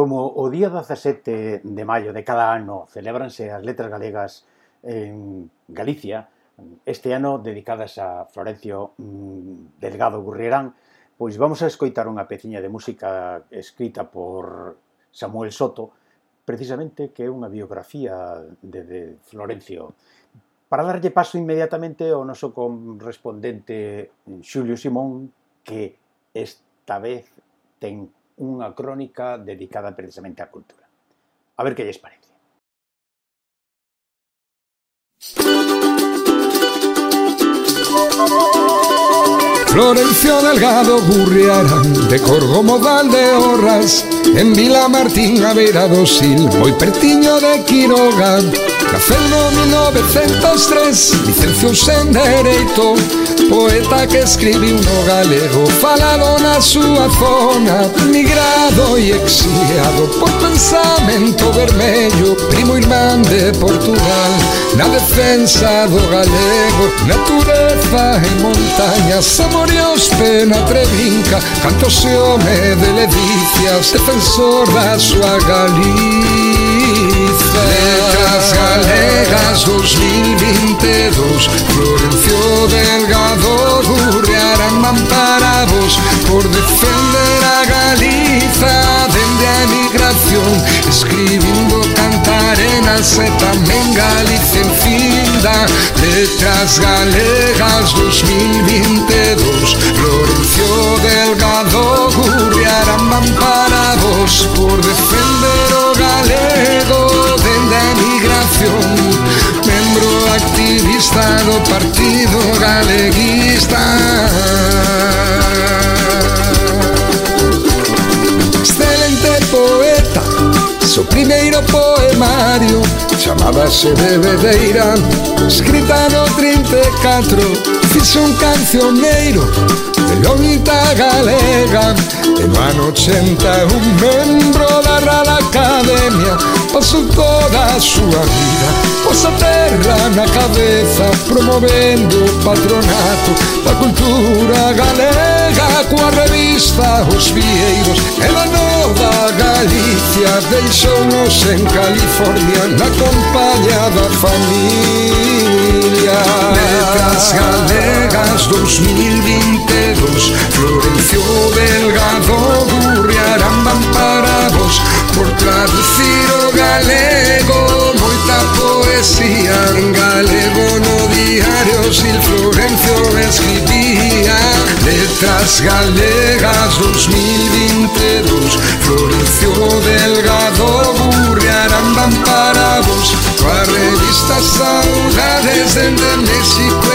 Como o día 17 de maio de cada ano celebranse as letras galegas en Galicia, este ano dedicadas a Florencio mm, Delgado Gurrierán, pois vamos a escoitar unha peciña de música escrita por Samuel Soto, precisamente que é unha biografía de, de Florencio. Para darlle paso inmediatamente ao noso correspondente Xulio Simón, que esta vez ten unha crónica dedicada precisamente á cultura. A ver que lles parece. Florencio Delgado Burriarán De Corgo Modal de Horras En Vila Martín Averados Sil Moi pertiño de Quiroga Naceu no 1903, licenciouse en Dereito Poeta que escribiu no galego, falado na súa zona Migrado e exiliado por pensamento vermello Primo irmán de Portugal, na defensa do galego Natureza e montaña, saboreos pena trevinca Canto se home de ledicia, defensor da súa Galicia. Letras Galegas 2022 Florencio Delgado Gurriarán amparados Por defender a Galiza Dende a emigración Escribindo cantarenas E tamén Galicia en finda. Letras Galegas 2022 primeiro poemario Chamábase Bebedeira Escrita no 34 Fixo un cancioneiro De lonita galega E no ano 81 Membro da Real Academia su toda a súa vida Posa terra na cabeza promovendo o patronato da cultura galega coa revista Os Vieiros Ela nova Galicia deixounos en California na compañía da familia Letras Galegas 2022 Florencio Delgado Gurriarán van parados Por traducir o galego Moita poesía en galego No diario Sil Florencio escribía. Letras galegas 2022 Florencio Delgado Burriarán van parados. Coa revista Saudades Dende México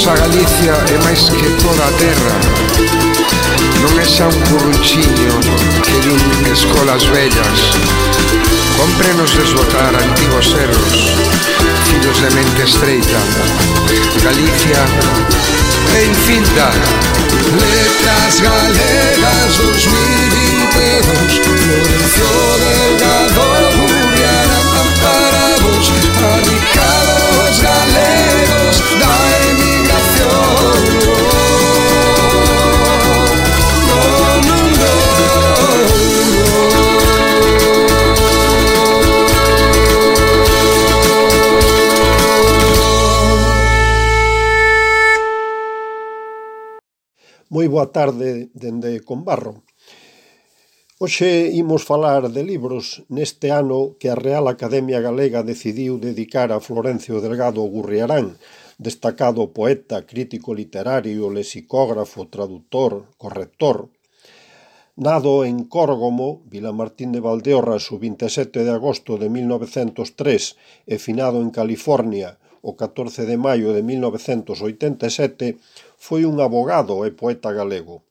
nosa Galicia é máis que toda a terra Non é xa un curruchiño que din escolas bellas Comprénos desbotar antigos erros Fillos de mente estreita Galicia é infinta Letras galegas 2022 Florencio Delgado Moi boa tarde dende Combarro. Hoxe imos falar de libros neste ano que a Real Academia Galega decidiu dedicar a Florencio Delgado Gurriarán, destacado poeta, crítico literario, lexicógrafo, traductor, corrector. Nado en Córgomo, Vila Martín de Valdeorras, o 27 de agosto de 1903 e finado en California, o 14 de maio de 1987, foi un abogado e poeta galego.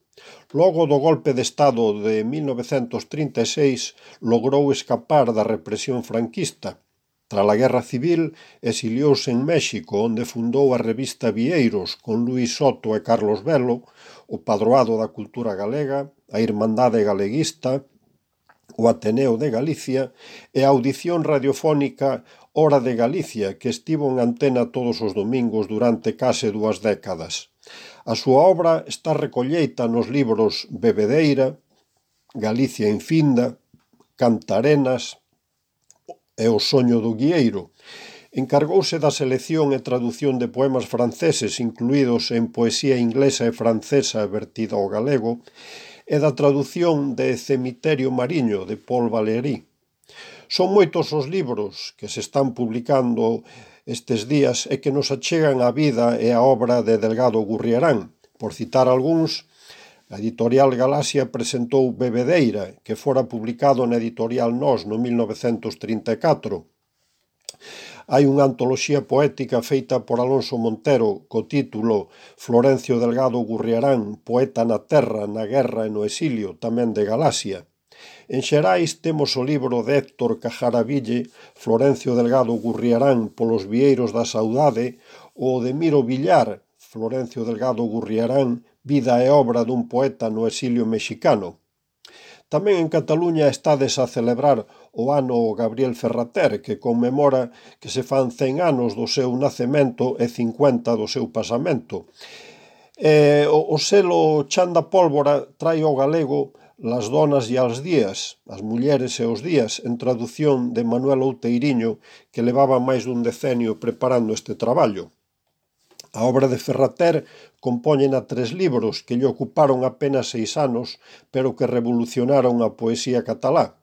Logo do golpe de Estado de 1936 logrou escapar da represión franquista. Tras a Guerra Civil, exiliouse en México, onde fundou a revista Vieiros con Luis Soto e Carlos Velo, o Padroado da Cultura Galega, a Irmandade Galeguista, o Ateneo de Galicia e a audición radiofónica Hora de Galicia, que estivo en antena todos os domingos durante case dúas décadas. A súa obra está recolleita nos libros Bebedeira, Galicia infinda, Cantarenas e O soño do guieiro. Encargouse da selección e tradución de poemas franceses incluídos en poesía inglesa e francesa vertida ao galego e da tradución de Cemiterio Mariño de Paul Valéry Son moitos os libros que se están publicando estes días e que nos achegan a vida e a obra de Delgado Gurriarán. Por citar algúns, a editorial Galaxia presentou Bebedeira, que fora publicado na editorial Nós no 1934. Hai unha antoloxía poética feita por Alonso Montero co título Florencio Delgado Gurriarán, poeta na terra, na guerra e no exilio, tamén de Galaxia. En Xerais temos o libro de Héctor Cajaraville, Florencio Delgado Gurriarán polos vieiros da saudade ou de Miro Villar, Florencio Delgado Gurriarán, Vida e obra dun poeta no exilio mexicano. Tamén en Cataluña estades a celebrar o ano o Gabriel Ferrater, que conmemora que se fan 100 anos do seu nacemento e 50 do seu pasamento. E o, o selo Chanda Pólvora trai ao galego Las donas e as días, as mulleres e os días, en tradución de Manuel Outeiriño, que levaba máis dun decenio preparando este traballo. A obra de Ferrater compóñena tres libros que lle ocuparon apenas seis anos, pero que revolucionaron a poesía catalá.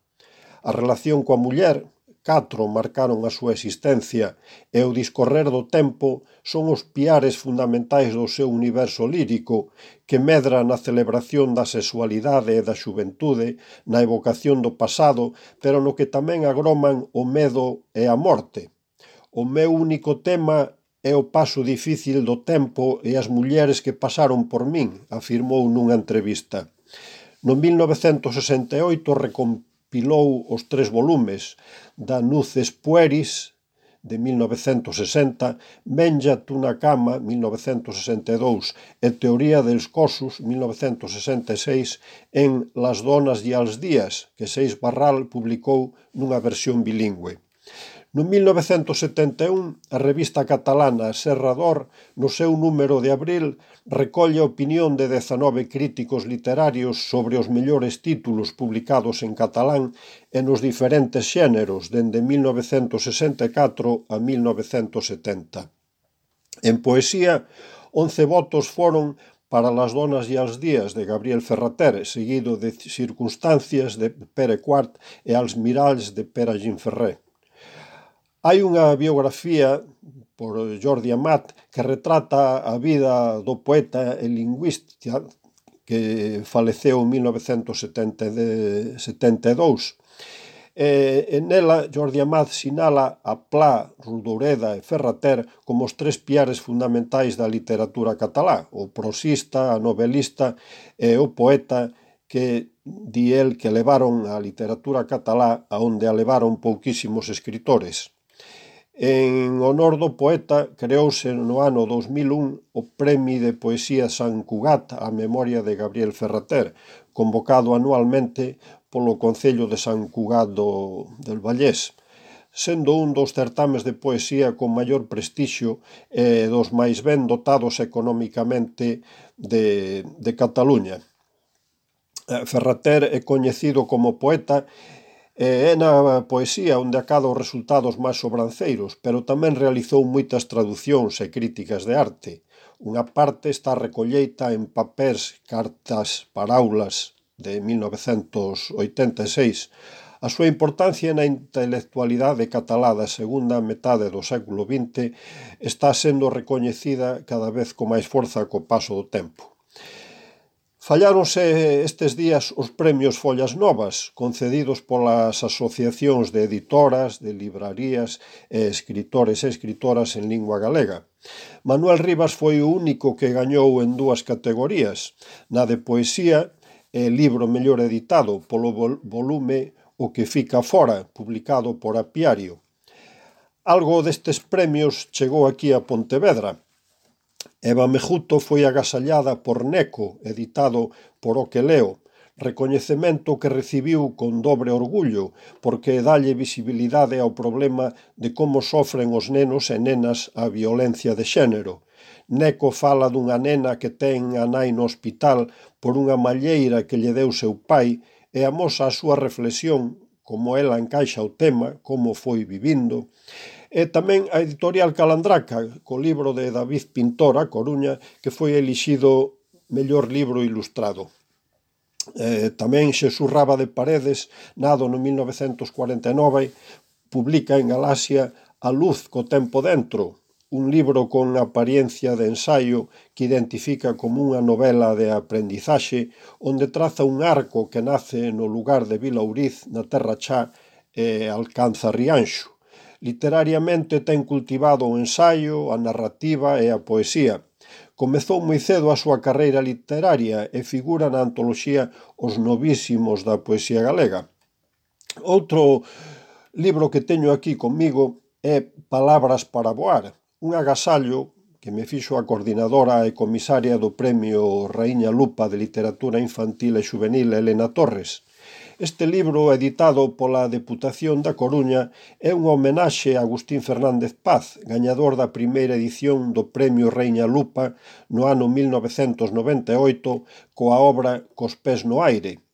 A relación coa muller, catro marcaron a súa existencia e o discorrer do tempo son os piares fundamentais do seu universo lírico que medra na celebración da sexualidade e da xuventude, na evocación do pasado, pero no que tamén agroman o medo e a morte. O meu único tema é o paso difícil do tempo e as mulleres que pasaron por min, afirmou nunha entrevista. No 1968 recompensou compilou os tres volumes da Nuces Pueris, de 1960, Menja Tunacama, 1962, e Teoría dels Cosos, 1966, en Las donas e als días, que Seis Barral publicou nunha versión bilingüe. No 1971, a revista catalana Serrador, no seu número de abril, recolle a opinión de 19 críticos literarios sobre os mellores títulos publicados en catalán e nos diferentes xéneros dende 1964 a 1970. En poesía, 11 votos foron para las donas e als días de Gabriel Ferrater, seguido de Circunstancias de Pere Quart e als miralls de Pere Ginferré. Hai unha biografía por Jordi Amat que retrata a vida do poeta e lingüista que faleceu en 1972. E, en ela, Jordi Amat sinala a Pla, Rudoreda e Ferrater como os tres piares fundamentais da literatura catalá, o prosista, a novelista e o poeta que di el que levaron a literatura catalá a onde a levaron pouquísimos escritores. En honor do poeta creouse no ano 2001 o Premi de Poesía San Cugat á memoria de Gabriel Ferrater, convocado anualmente polo Concello de San Cugat do, del Vallés, sendo un dos certames de poesía con maior prestixio e dos máis ben dotados economicamente de, de Cataluña. Eh, Ferrater é coñecido como poeta e E é na poesía onde acada os resultados máis sobranceiros, pero tamén realizou moitas traducións e críticas de arte. Unha parte está recolleita en papéis cartas paraulas de 1986. A súa importancia na intelectualidade catalá da segunda metade do século XX está sendo recoñecida cada vez con máis forza co paso do tempo. Falláronse estes días os premios Follas Novas, concedidos polas asociacións de editoras, de librarías e escritores e escritoras en lingua galega. Manuel Rivas foi o único que gañou en dúas categorías, na de poesía e libro mellor editado polo volume O que fica fora, publicado por Apiario. Algo destes premios chegou aquí a Pontevedra, Eva Mejuto foi agasallada por Neco, editado por O que leo, recoñecemento que recibiu con dobre orgullo, porque dalle visibilidade ao problema de como sofren os nenos e nenas a violencia de xénero. Neco fala dunha nena que ten a nai no hospital por unha malleira que lle deu seu pai e amosa a súa reflexión como ela encaixa o tema, como foi vivindo, e tamén a editorial Calandraca, co libro de David Pintora, Coruña, que foi elixido mellor libro ilustrado. Eh, tamén Xesús Raba de Paredes, nado no 1949, publica en Galaxia A luz co tempo dentro, un libro con apariencia de ensaio que identifica como unha novela de aprendizaxe onde traza un arco que nace no lugar de Vila Uriz, na Terra Chá, e alcanza Rianxo. Literariamente ten cultivado o ensaio, a narrativa e a poesía. Comezou moi cedo a súa carreira literaria e figura na antoloxía Os novísimos da poesía galega. Outro libro que teño aquí comigo é Palabras para voar, un agasallo que me fixo a coordinadora e comisaria do Premio Raíña Lupa de Literatura Infantil e Juvenil Elena Torres. Este libro, editado pola Deputación da Coruña, é unha homenaxe a Agustín Fernández Paz, gañador da primeira edición do Premio Reina Lupa no ano 1998 coa obra Cos pés no aire,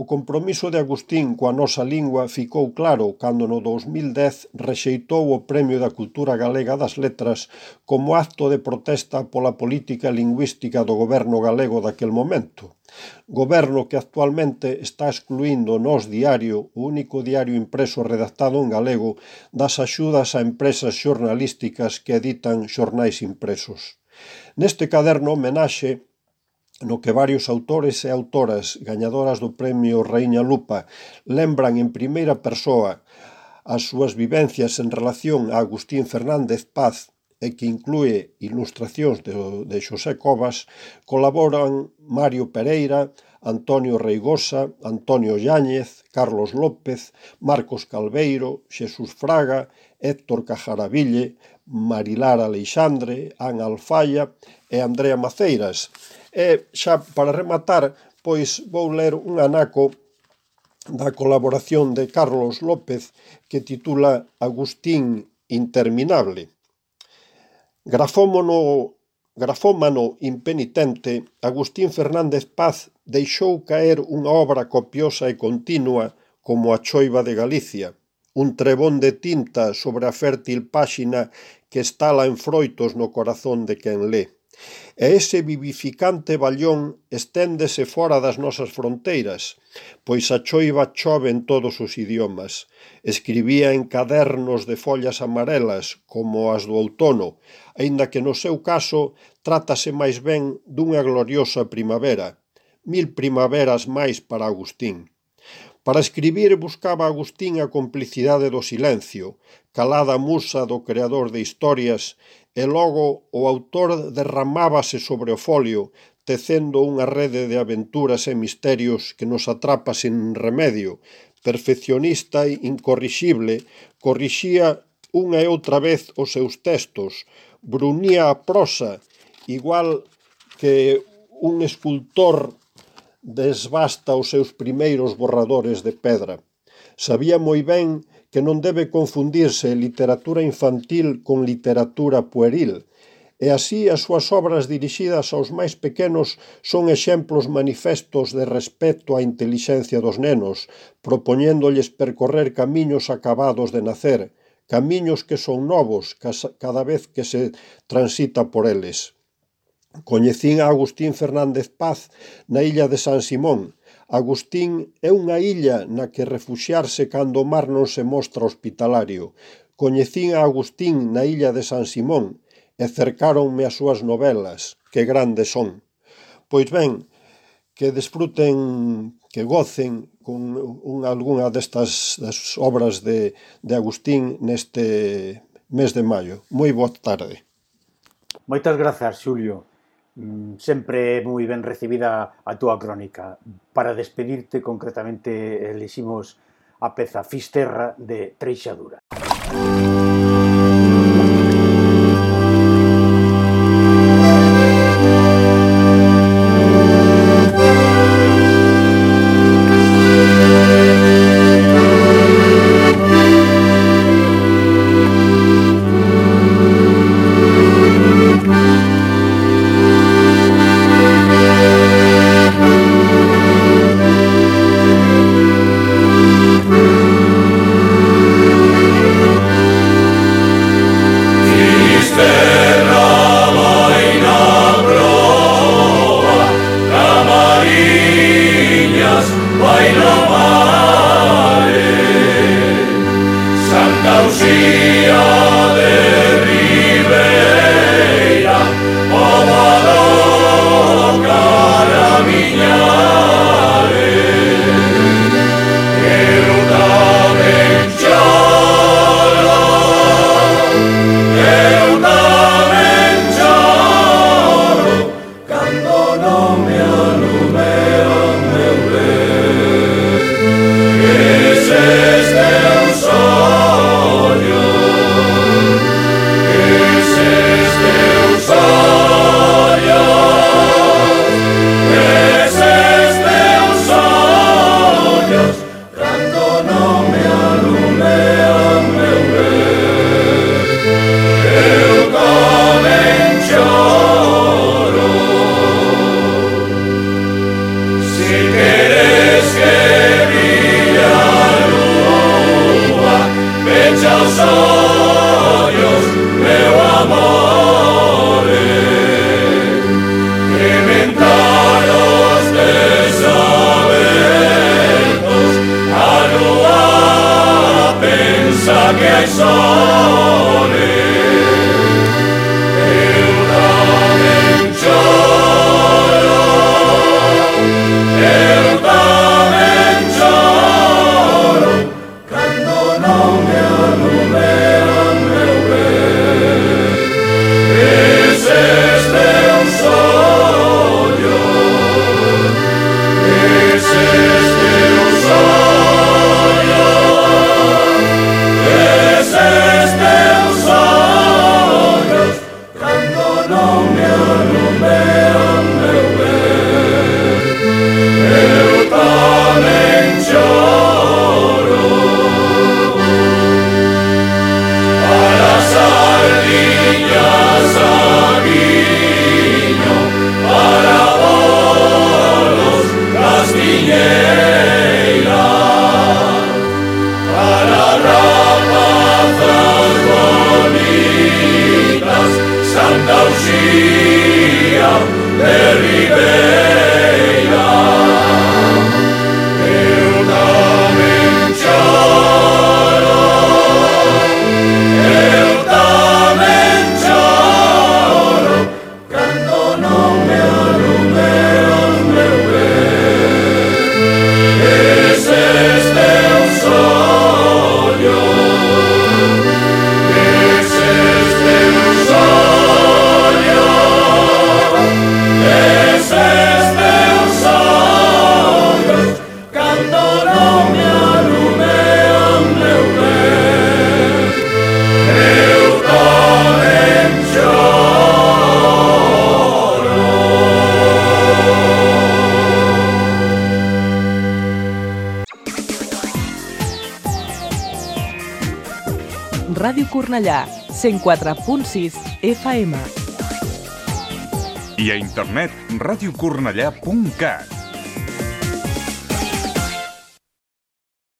O compromiso de Agustín coa nosa lingua ficou claro cando no 2010 rexeitou o Premio da Cultura Galega das Letras como acto de protesta pola política lingüística do goberno galego daquel momento. Goberno que actualmente está excluindo o Diario, o único diario impreso redactado en galego, das axudas a empresas xornalísticas que editan xornais impresos. Neste caderno homenaxe no que varios autores e autoras gañadoras do Premio Reina Lupa lembran en primeira persoa as súas vivencias en relación a Agustín Fernández Paz, e que inclúe ilustracións de, de Xosé Covas, colaboran Mario Pereira, Antonio Reigosa, Antonio Yáñez, Carlos López, Marcos Calveiro, Xesús Fraga, Héctor Cajaraville, Marilar Alexandre, Ana Alfaya e Andrea Maceiras. E xa para rematar, pois vou ler un anaco da colaboración de Carlos López que titula Agustín Interminable. Grafómono grafómano impenitente, Agustín Fernández Paz deixou caer unha obra copiosa e continua como a choiva de Galicia, un trebón de tinta sobre a fértil páxina que estala en froitos no corazón de quen lé. E ese vivificante ballón esténdese fóra das nosas fronteiras, pois a choiva chove en todos os idiomas. Escribía en cadernos de follas amarelas, como as do outono, aínda que no seu caso trátase máis ben dunha gloriosa primavera, mil primaveras máis para Agustín. Para escribir buscaba Agustín a complicidade do silencio, calada musa do creador de historias, e logo o autor derramábase sobre o folio, tecendo unha rede de aventuras e misterios que nos atrapa sen remedio, perfeccionista e incorrixible, corrixía unha e outra vez os seus textos, brunía a prosa, igual que un escultor desbasta os seus primeiros borradores de pedra. Sabía moi ben que non debe confundirse literatura infantil con literatura pueril, e así as súas obras dirixidas aos máis pequenos son exemplos manifestos de respecto á intelixencia dos nenos, propoñéndolles percorrer camiños acabados de nacer, camiños que son novos cada vez que se transita por eles. Coñecín a Agustín Fernández Paz na illa de San Simón. Agustín é unha illa na que refuxiarse cando o mar non se mostra hospitalario. Coñecín a Agustín na illa de San Simón e cercáronme as súas novelas, que grandes son. Pois ben, que desfruten, que gocen con un, algunha destas das obras de, de Agustín neste mes de maio. Moi boa tarde. Moitas grazas, Xulio. Mm, sempre moi ben recibida a túa crónica. Para despedirte concretamente eliximos a peza Fisterra de Treixadura. Música see. Cornellà, 104.6 FM. I a internet radiocornellà.cat